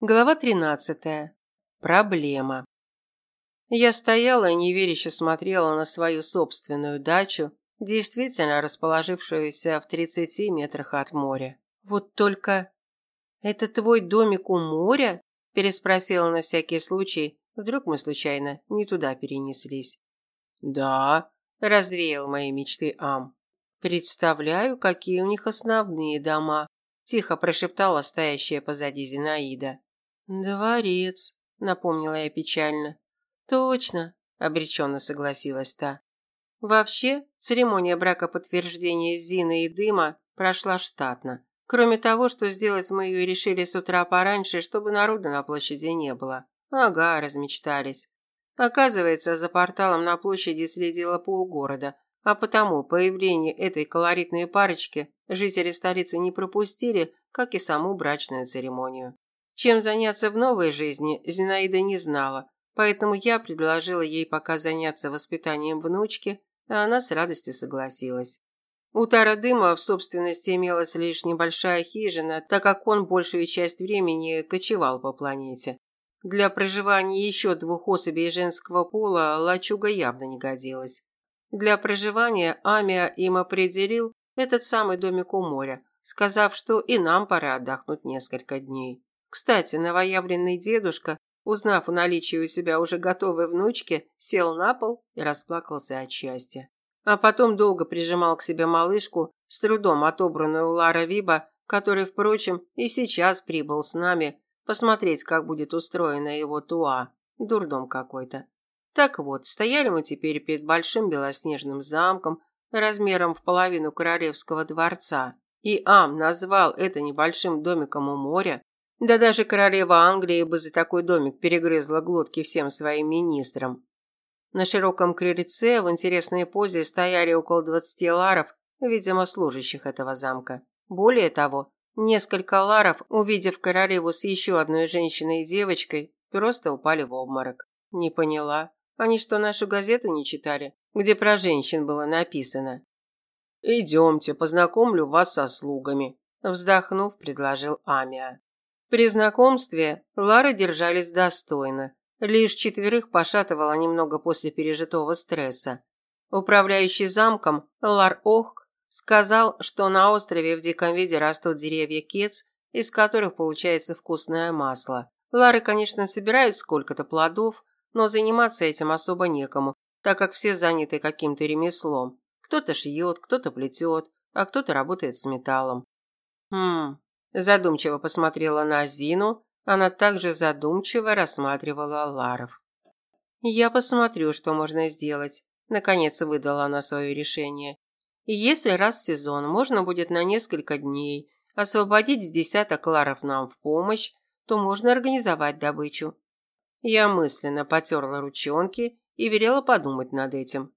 Глава 13. Проблема. Я стояла и неверяще смотрела на свою собственную дачу, действительно расположившуюся в 30 метрах от моря. Вот только «Это твой домик у моря?» – переспросила на всякий случай. Вдруг мы случайно не туда перенеслись. «Да», – развеял мои мечты Ам. «Представляю, какие у них основные дома», – тихо прошептала стоящая позади Зинаида. «Дворец», – напомнила я печально. «Точно», – обреченно согласилась та. Вообще, церемония бракоподтверждения Зины и Дыма прошла штатно. Кроме того, что сделать мы ее решили с утра пораньше, чтобы народа на площади не было. Ага, размечтались. Оказывается, за порталом на площади следило полгорода, а потому появление этой колоритной парочки жители столицы не пропустили, как и саму брачную церемонию. Чем заняться в новой жизни, Зинаида не знала, поэтому я предложила ей пока заняться воспитанием внучки, а она с радостью согласилась. У Тара Дыма в собственности имелась лишь небольшая хижина, так как он большую часть времени кочевал по планете. Для проживания еще двух особей женского пола лачуга явно не годилась. Для проживания Амия им определил этот самый домик у моря, сказав, что и нам пора отдохнуть несколько дней. Кстати, новоявленный дедушка, узнав о наличии у себя уже готовой внучки, сел на пол и расплакался от счастья. А потом долго прижимал к себе малышку, с трудом отобранную у Лара Виба, который, впрочем, и сейчас прибыл с нами посмотреть, как будет устроена его туа. Дурдом какой-то. Так вот, стояли мы теперь перед большим белоснежным замком, размером в половину королевского дворца. И Ам назвал это небольшим домиком у моря, да даже королева Англии бы за такой домик перегрызла глотки всем своим министрам. На широком крыльце в интересной позе стояли около двадцати ларов, видимо, служащих этого замка. Более того, несколько ларов, увидев королеву с еще одной женщиной и девочкой, просто упали в обморок. Не поняла. Они что, нашу газету не читали, где про женщин было написано? «Идемте, познакомлю вас со слугами», – вздохнув, предложил Амиа. При знакомстве Лары держались достойно. Лишь четверых пошатывало немного после пережитого стресса. Управляющий замком Лар Охк сказал, что на острове в диком виде растут деревья кец, из которых получается вкусное масло. Лары, конечно, собирают сколько-то плодов, но заниматься этим особо некому, так как все заняты каким-то ремеслом. Кто-то шьет, кто-то плетет, а кто-то работает с металлом. Хм, Задумчиво посмотрела на Зину, она также задумчиво рассматривала Ларов. «Я посмотрю, что можно сделать», – наконец выдала она свое решение. «Если раз в сезон можно будет на несколько дней освободить с десяток Ларов нам в помощь, то можно организовать добычу». Я мысленно потерла ручонки и велела подумать над этим.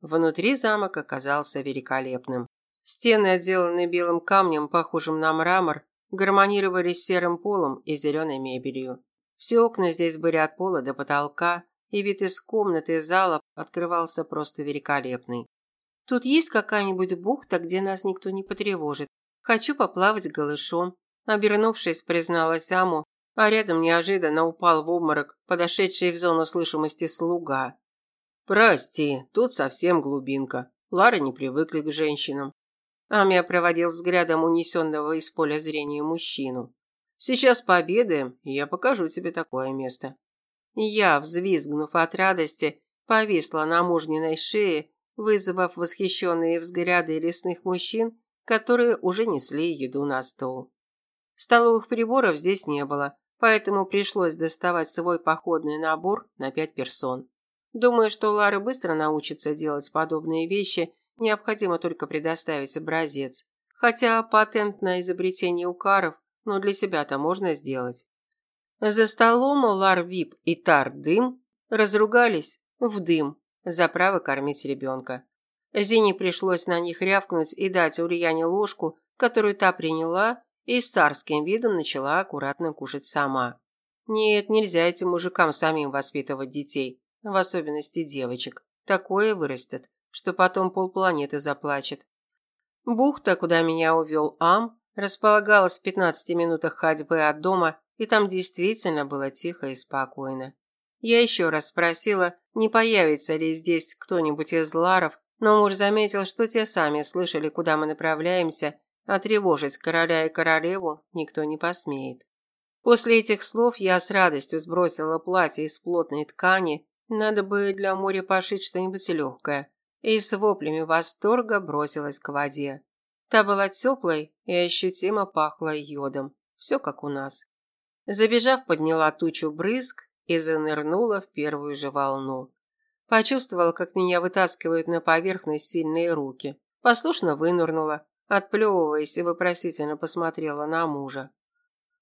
Внутри замок оказался великолепным. Стены, отделанные белым камнем, похожим на мрамор, гармонировали с серым полом и зеленой мебелью. Все окна здесь были от пола до потолка, и вид из комнаты и зала открывался просто великолепный. Тут есть какая-нибудь бухта, где нас никто не потревожит. Хочу поплавать голышом. Обернувшись, призналась Аму, а рядом неожиданно упал в обморок подошедший в зону слышимости слуга. «Прости, тут совсем глубинка. Лара не привыкли к женщинам. Амия проводил взглядом унесенного из поля зрения мужчину. «Сейчас пообедаем, и я покажу тебе такое место». Я, взвизгнув от радости, повисла на мужниной шее, вызвав восхищенные взгляды лесных мужчин, которые уже несли еду на стол. Столовых приборов здесь не было, поэтому пришлось доставать свой походный набор на пять персон. Думаю, что Лара быстро научится делать подобные вещи Необходимо только предоставить образец. Хотя патент на изобретение укаров, но для себя-то можно сделать. За столом Лар Вип и Тар Дым разругались в дым за право кормить ребенка. Зине пришлось на них рявкнуть и дать Ульяне ложку, которую та приняла и с царским видом начала аккуратно кушать сама. Нет, нельзя этим мужикам самим воспитывать детей, в особенности девочек. Такое вырастет, что потом полпланеты заплачет. Бухта, куда меня увел Ам, располагалась в 15 минутах ходьбы от дома и там действительно было тихо и спокойно. Я еще раз спросила, не появится ли здесь кто-нибудь из ларов, но муж заметил, что те сами слышали, куда мы направляемся, а тревожить короля и королеву никто не посмеет. После этих слов я с радостью сбросила платье из плотной ткани, надо бы для моря пошить что-нибудь легкое, и с воплями восторга бросилась к воде. Та была теплой и ощутимо пахла йодом, все как у нас. Забежав, подняла тучу брызг и занырнула в первую же волну. Почувствовала, как меня вытаскивают на поверхность сильные руки. Послушно вынырнула, отплевываясь и вопросительно посмотрела на мужа.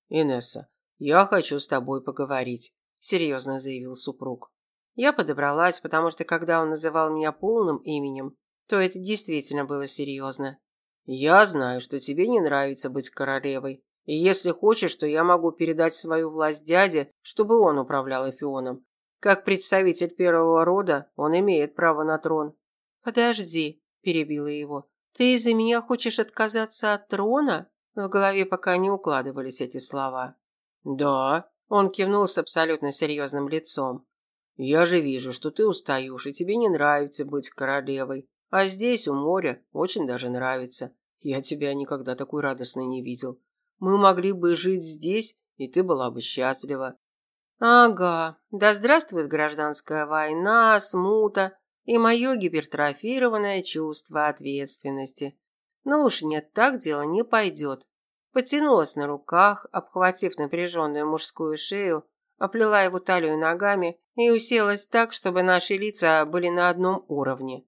«Инесса, я хочу с тобой поговорить», – серьезно заявил супруг. Я подобралась, потому что когда он называл меня полным именем, то это действительно было серьезно. «Я знаю, что тебе не нравится быть королевой, и если хочешь, то я могу передать свою власть дяде, чтобы он управлял Эфионом. Как представитель первого рода, он имеет право на трон». «Подожди», – перебила его. «Ты из-за меня хочешь отказаться от трона?» В голове пока не укладывались эти слова. «Да», – он кивнул с абсолютно серьезным лицом. «Я же вижу, что ты устаешь, и тебе не нравится быть королевой. А здесь, у моря, очень даже нравится. Я тебя никогда такой радостной не видел. Мы могли бы жить здесь, и ты была бы счастлива». «Ага, да здравствует гражданская война, смута и мое гипертрофированное чувство ответственности. Ну уж нет, так дело не пойдет. Потянулась на руках, обхватив напряженную мужскую шею, оплела его талию ногами и уселась так, чтобы наши лица были на одном уровне.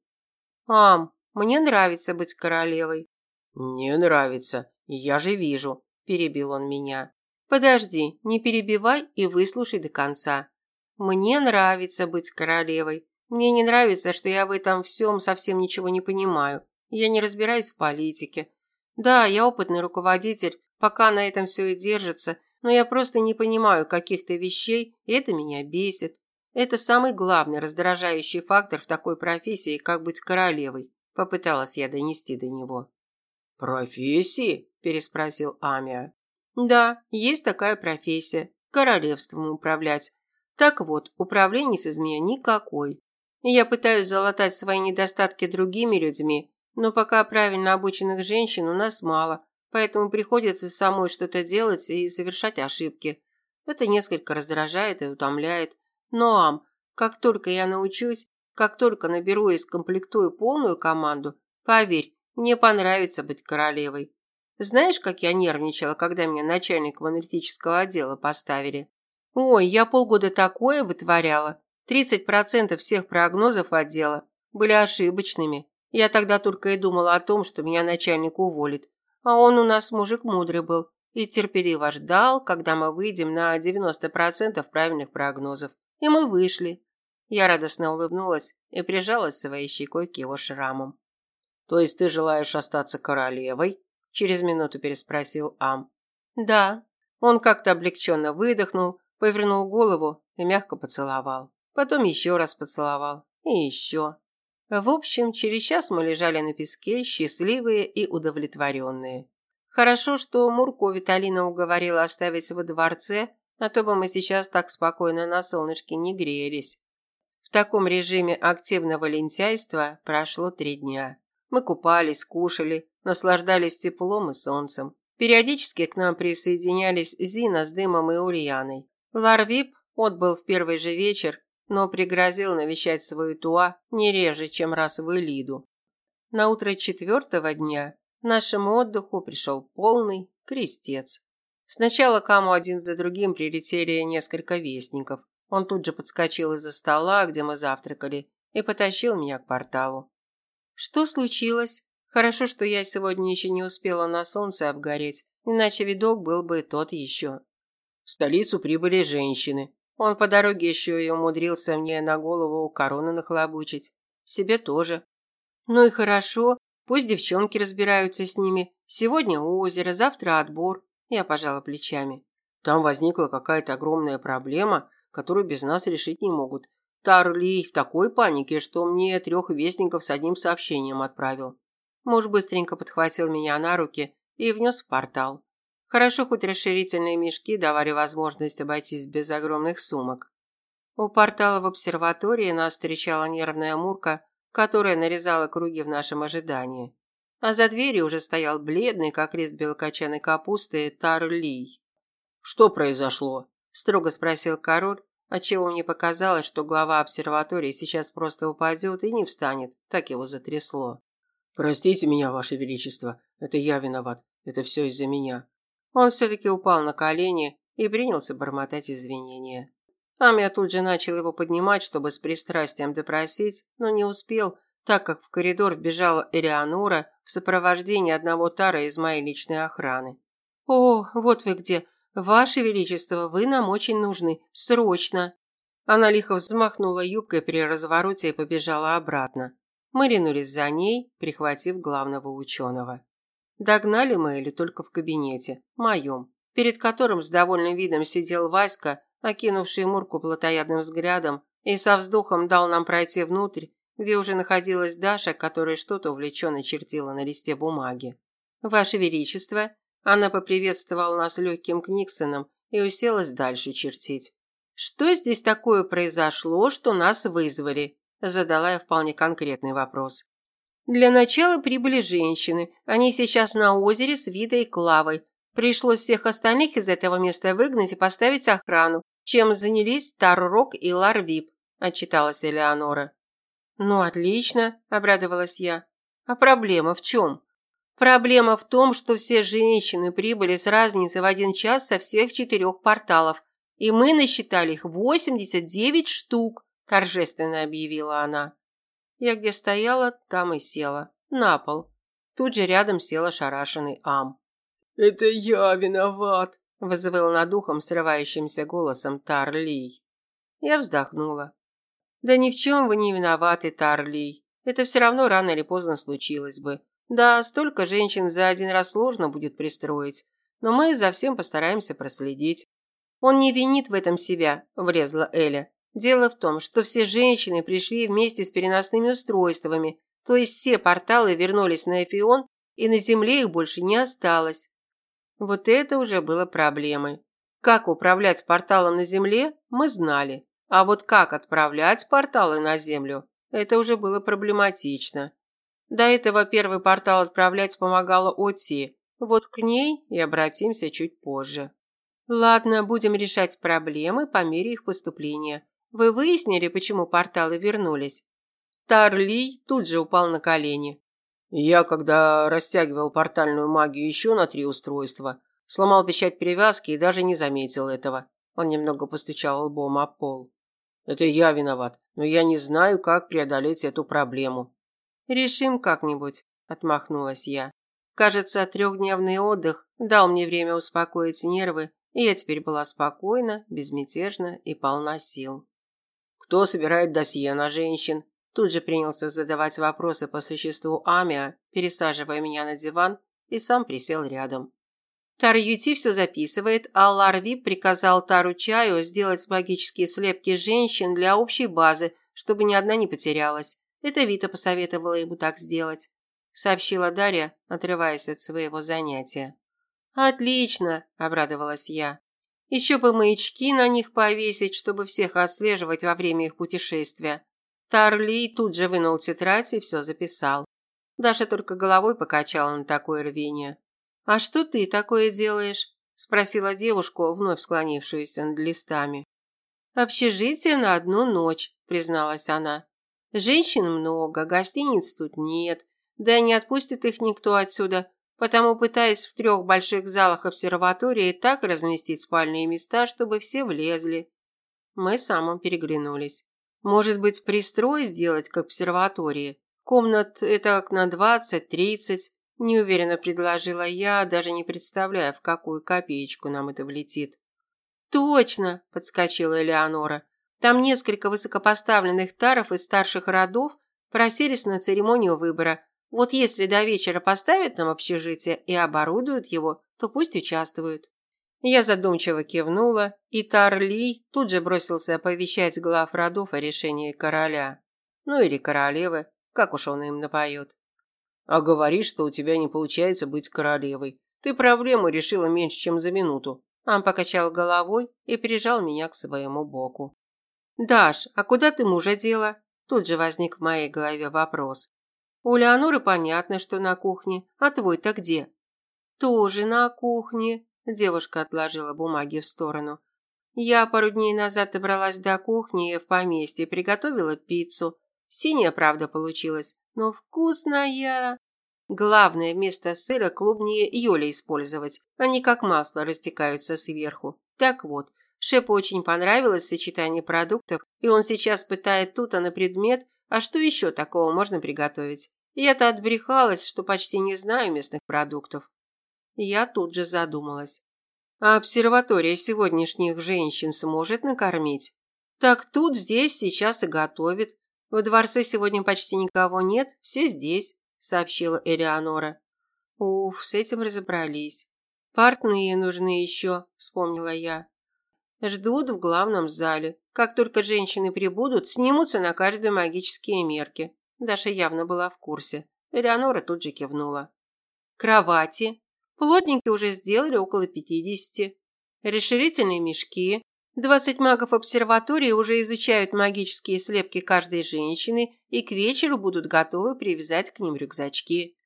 «Ам, мне нравится быть королевой». «Не нравится, я же вижу», – перебил он меня. «Подожди, не перебивай и выслушай до конца. Мне нравится быть королевой. Мне не нравится, что я в этом всем совсем ничего не понимаю. Я не разбираюсь в политике. Да, я опытный руководитель, пока на этом все и держится, но я просто не понимаю каких-то вещей, и это меня бесит. Это самый главный раздражающий фактор в такой профессии, как быть королевой, попыталась я донести до него. Профессии? переспросил Амия. Да, есть такая профессия королевством управлять. Так вот, управленец из меня никакой. Я пытаюсь залатать свои недостатки другими людьми, но пока правильно обученных женщин у нас мало, поэтому приходится самой что-то делать и совершать ошибки. Это несколько раздражает и утомляет. Но, Ам, как только я научусь, как только наберу и скомплектую полную команду, поверь, мне понравится быть королевой. Знаешь, как я нервничала, когда меня начальником аналитического отдела поставили? Ой, я полгода такое вытворяла. 30% всех прогнозов отдела были ошибочными. Я тогда только и думала о том, что меня начальник уволит. А он у нас мужик мудрый был и терпеливо ждал, когда мы выйдем на 90% правильных прогнозов. И мы вышли. Я радостно улыбнулась и прижалась своей щекой к его шрамам. «То есть ты желаешь остаться королевой?» Через минуту переспросил Ам. «Да». Он как-то облегченно выдохнул, повернул голову и мягко поцеловал. Потом еще раз поцеловал. И еще. В общем, через час мы лежали на песке, счастливые и удовлетворенные. Хорошо, что Мурко Виталина уговорила оставить во дворце, а то бы мы сейчас так спокойно на солнышке не грелись. В таком режиме активного лентяйства прошло три дня. Мы купались, кушали, наслаждались теплом и солнцем. Периодически к нам присоединялись Зина с Дымом и Ульяной. Ларвип отбыл в первый же вечер но пригрозил навещать свою Туа не реже, чем раз в Элиду. На утро четвертого дня нашему отдыху пришел полный крестец. Сначала к Аму один за другим прилетели несколько вестников. Он тут же подскочил из-за стола, где мы завтракали, и потащил меня к порталу. Что случилось? Хорошо, что я сегодня еще не успела на солнце обгореть, иначе видок был бы тот еще. В столицу прибыли женщины, он по дороге еще и умудрился мне на голову корону нахлобучить. Себе тоже. Ну и хорошо, пусть девчонки разбираются с ними. Сегодня озеро, завтра отбор. Я пожала плечами. Там возникла какая-то огромная проблема, которую без нас решить не могут. Тарлей в такой панике, что мне трех вестников с одним сообщением отправил. Муж быстренько подхватил меня на руки и внес в портал. Хорошо, хоть расширительные мешки давали возможность обойтись без огромных сумок. У портала в обсерватории нас встречала нервная Мурка, которая нарезала круги в нашем ожидании. А за дверью уже стоял бледный, как лист белокочанной капусты, Тарлий. «Что произошло?» – строго спросил король, отчего мне показалось, что глава обсерватории сейчас просто упадет и не встанет, так его затрясло. «Простите меня, Ваше Величество, это я виноват, это все из-за меня». Он все-таки упал на колени и принялся бормотать извинения. Амия тут же начал его поднимать, чтобы с пристрастием допросить, но не успел, так как в коридор вбежала Элеонора в сопровождении одного тара из моей личной охраны. «О, вот вы где! Ваше Величество, вы нам очень нужны! Срочно!» Она лихо взмахнула юбкой при развороте и побежала обратно. Мы ринулись за ней, прихватив главного ученого. Догнали мы или только в кабинете, моем, перед которым с довольным видом сидел Васька, окинувший Мурку плотоядным взглядом, и со вздохом дал нам пройти внутрь, где уже находилась Даша, которая что-то увлеченно чертила на листе бумаги. «Ваше Величество!» Она поприветствовала нас легким книксоном и уселась дальше чертить. «Что здесь такое произошло, что нас вызвали?» Задала я вполне конкретный вопрос. Для начала прибыли женщины. Они сейчас на озере с Видой и Клавой. Пришлось всех остальных из этого места выгнать и поставить охрану, чем занялись Таррок и Ларвип, отчиталась Элеонора. Ну, отлично, обрадовалась я. А проблема в чем? Проблема в том, что все женщины прибыли с разницей в один час со всех четырех порталов, и мы насчитали их 89 штук, торжественно объявила она. Я где стояла, там и села. На пол. Тут же рядом села шарашенный Ам. «Это я виноват», – вызывал над ухом срывающимся голосом Тарлий. Я вздохнула. «Да ни в чем вы не виноваты, Тарлий. Это все равно рано или поздно случилось бы. Да, столько женщин за один раз сложно будет пристроить, но мы за всем постараемся проследить». «Он не винит в этом себя», – влезла Эля. Дело в том, что все женщины пришли вместе с переносными устройствами, то есть все порталы вернулись на Эфион, и на Земле их больше не осталось. Вот это уже было проблемой. Как управлять порталом на Земле, мы знали. А вот как отправлять порталы на Землю, это уже было проблематично. До этого первый портал отправлять помогала Оти. Вот к ней и обратимся чуть позже. Ладно, будем решать проблемы по мере их поступления. Вы выяснили, почему порталы вернулись? Тарлий тут же упал на колени. Я, когда растягивал портальную магию еще на три устройства, сломал печать перевязки и даже не заметил этого. Он немного постучал лбом о пол. Это я виноват, но я не знаю, как преодолеть эту проблему. Решим как-нибудь, отмахнулась я. Кажется, трехдневный отдых дал мне время успокоить нервы, и я теперь была спокойна, безмятежна и полна сил. Кто собирает досье на женщин? Тут же принялся задавать вопросы по существу Амиа, пересаживая меня на диван, и сам присел рядом. Тар Юти все записывает, а Ларви приказал Тару Чаю сделать магические слепки женщин для общей базы, чтобы ни одна не потерялась. Это Вита посоветовала ему так сделать, сообщила Дарья, отрываясь от своего занятия. Отлично, обрадовалась я. Еще бы маячки на них повесить, чтобы всех отслеживать во время их путешествия. Тарли тут же вынул тетрадь и все записал. Даша только головой покачала на такое рвение. «А что ты такое делаешь?» – спросила девушку, вновь склонившуюся над листами. «Общежитие на одну ночь», – призналась она. «Женщин много, гостиниц тут нет, да и не отпустит их никто отсюда, потому пытаясь в трех больших залах обсерватории так разместить спальные места, чтобы все влезли. Мы с самым переглянулись. Может быть, пристрой сделать к обсерватории? Комнат это на двадцать-тридцать. Неуверенно предложила я, даже не представляя, в какую копеечку нам это влетит. «Точно!» – подскочила Элеонора. «Там несколько высокопоставленных таров из старших родов просились на церемонию выбора, вот если до вечера поставят нам общежитие и оборудуют его, то пусть участвуют. Я задумчиво кивнула, и Тарли тут же бросился оповещать глав родов о решении короля. Ну или королевы, как уж он им напоет. А говоришь, что у тебя не получается быть королевой. Ты проблему решила меньше, чем за минуту. Он покачал головой и прижал меня к своему боку. «Даш, а куда ты мужа дела?» Тут же возник в моей голове вопрос. «У Леоноры понятно, что на кухне, а твой-то где?» «Тоже на кухне», – девушка отложила бумаги в сторону. «Я пару дней назад добралась до кухни в поместье, приготовила пиццу. Синяя, правда, получилась, но вкусная!» Главное вместо сыра клубни Йоли использовать. Они как масло растекаются сверху. Так вот, Шепу очень понравилось сочетание продуктов, и он сейчас пытает Тута на предмет, а что еще такого можно приготовить. Я-то отбрехалась, что почти не знаю местных продуктов. Я тут же задумалась. А обсерватория сегодняшних женщин сможет накормить? Так тут, здесь, сейчас и готовит. В дворце сегодня почти никого нет, все здесь сообщила Элеонора. Уф, с этим разобрались. Портные нужны еще, вспомнила я. Ждут в главном зале. Как только женщины прибудут, снимутся на каждую магические мерки. Даша явно была в курсе. Элеонора тут же кивнула. Кровати. Плотники уже сделали около пятидесяти. Расширительные мешки. Двадцать магов обсерватории уже изучают магические слепки каждой женщины и к вечеру будут готовы привязать к ним рюкзачки.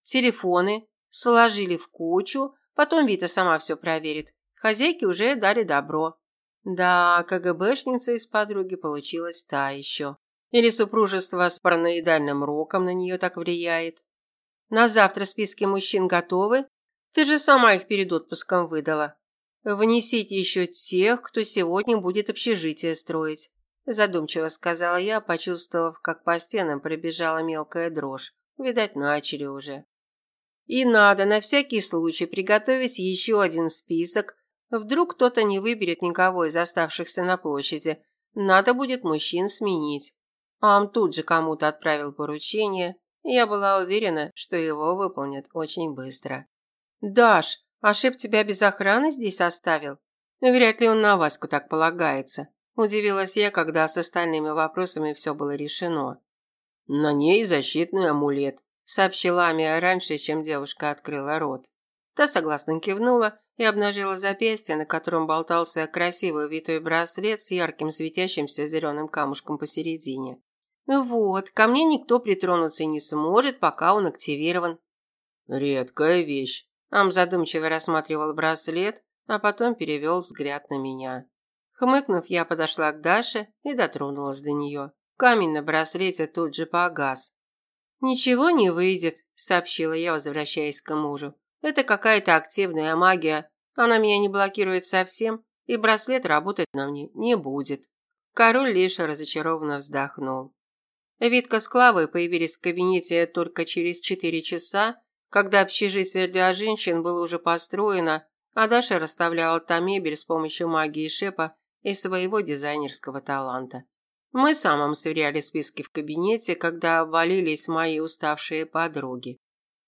Телефоны сложили в кучу, потом Вита сама все проверит. Хозяйки уже дали добро. Да, КГБшница из подруги получилась та еще. Или супружество с параноидальным роком на нее так влияет. На завтра списки мужчин готовы? Ты же сама их перед отпуском выдала. Внесите еще тех, кто сегодня будет общежитие строить, задумчиво сказала я, почувствовав, как по стенам пробежала мелкая дрожь. Видать, начали уже. И надо на всякий случай приготовить еще один список. Вдруг кто-то не выберет никого из оставшихся на площади. Надо будет мужчин сменить. Ам тут же кому-то отправил поручение. Я была уверена, что его выполнят очень быстро. «Даш, а Шеп тебя без охраны здесь оставил? Вряд ли он на Ваську так полагается. Удивилась я, когда с остальными вопросами все было решено. На ней защитный амулет, сообщила Амия раньше, чем девушка открыла рот. Та согласно кивнула и обнажила запястье, на котором болтался красивый витой браслет с ярким светящимся зеленым камушком посередине. Вот, ко мне никто притронуться не сможет, пока он активирован. Редкая вещь, Ам задумчиво рассматривал браслет, а потом перевел взгляд на меня. Хмыкнув, я подошла к Даше и дотронулась до нее. Камень на браслете тут же погас. «Ничего не выйдет», – сообщила я, возвращаясь к мужу. «Это какая-то активная магия. Она меня не блокирует совсем, и браслет работать на мне не будет». Король лишь разочарованно вздохнул. Витка с Клавой появились в кабинете только через четыре часа, когда общежитие для женщин было уже построено, а Даша расставляла там мебель с помощью магии Шепа и своего дизайнерского таланта. Мы с сверяли списки в кабинете, когда обвалились мои уставшие подруги.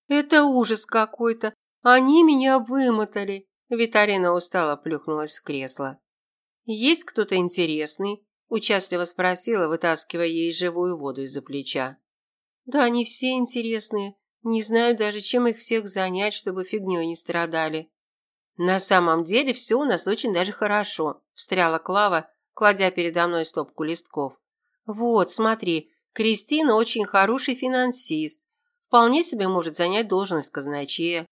«Это ужас какой-то! Они меня вымотали!» Виталина устало плюхнулась в кресло. «Есть кто-то интересный?» – участливо спросила, вытаскивая ей живую воду из-за плеча. «Да они все интересные. Не знаю даже, чем их всех занять, чтобы фигнёй не страдали. На самом деле все у нас очень даже хорошо, встряла Клава, кладя передо мной стопку листков. Вот, смотри, Кристина очень хороший финансист. Вполне себе может занять должность казначея.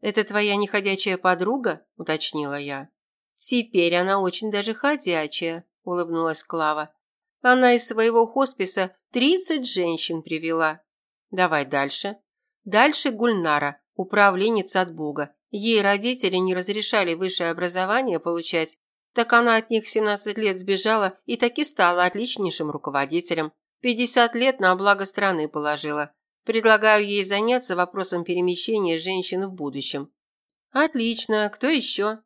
Это твоя неходячая подруга? уточнила я. Теперь она очень даже ходячая, улыбнулась Клава. Она из своего хосписа тридцать женщин привела. Давай дальше. Дальше Гульнара, управленец от Бога. Ей родители не разрешали высшее образование получать, так она от них в 17 лет сбежала и таки стала отличнейшим руководителем. 50 лет на благо страны положила. Предлагаю ей заняться вопросом перемещения женщин в будущем. Отлично, кто еще?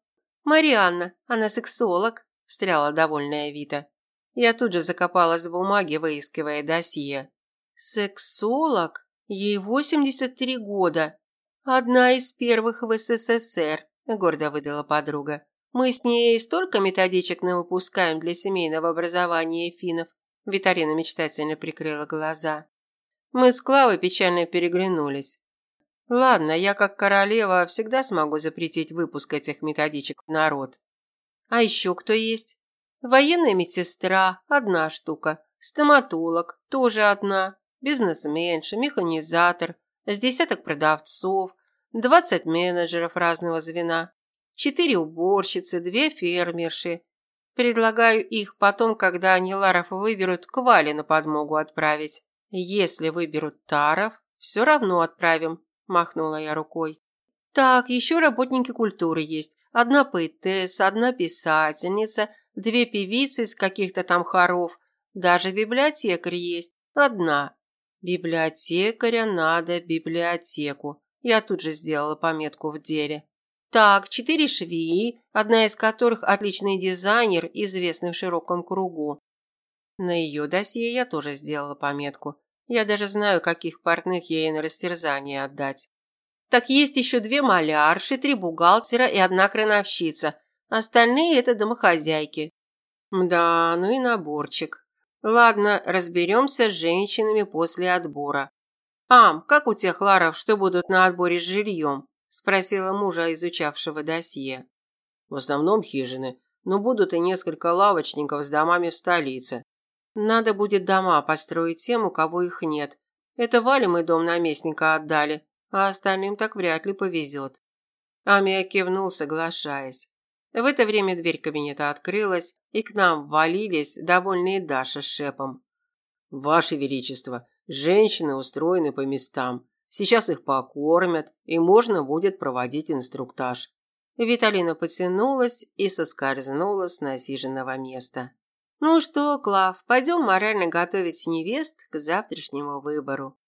Марианна, она сексолог, встряла довольная Вита. Я тут же закопалась в бумаге, выискивая досье. Сексолог? Ей 83 года. Одна из первых в СССР, гордо выдала подруга. Мы с ней столько методичек выпускаем для семейного образования финнов. Виталина мечтательно прикрыла глаза. Мы с Клавой печально переглянулись. Ладно, я как королева всегда смогу запретить выпуск этих методичек в народ. А еще кто есть? Военная медсестра – одна штука. Стоматолог – тоже одна. Бизнесменша, механизатор, с десяток продавцов, двадцать менеджеров разного звена, четыре уборщицы, две фермерши. Предлагаю их потом, когда они Ларов выберут, к Вале на подмогу отправить. Если выберут Таров, все равно отправим, махнула я рукой. Так, еще работники культуры есть. Одна поэтесса, одна писательница, две певицы из каких-то там хоров, даже библиотекарь есть. Одна. Библиотекаря надо библиотеку. Я тут же сделала пометку в деле. Так, четыре швеи, одна из которых отличный дизайнер, известный в широком кругу. На ее досье я тоже сделала пометку. Я даже знаю, каких портных ей на растерзание отдать. Так есть еще две малярши, три бухгалтера и одна крановщица. Остальные – это домохозяйки. Да, ну и наборчик. Ладно, разберемся с женщинами после отбора. «Ам, как у тех ларов, что будут на отборе с жильем?» – спросила мужа, изучавшего досье. «В основном хижины, но будут и несколько лавочников с домами в столице». «Надо будет дома построить тем, у кого их нет. Это Вале мы дом наместника отдали, а остальным так вряд ли повезет». Амия кивнул, соглашаясь. В это время дверь кабинета открылась, и к нам ввалились довольные Даша с Шепом. «Ваше Величество, женщины устроены по местам. Сейчас их покормят, и можно будет проводить инструктаж». Виталина потянулась и соскользнула с насиженного места. «Ну что, Клав, пойдем морально готовить невест к завтрашнему выбору».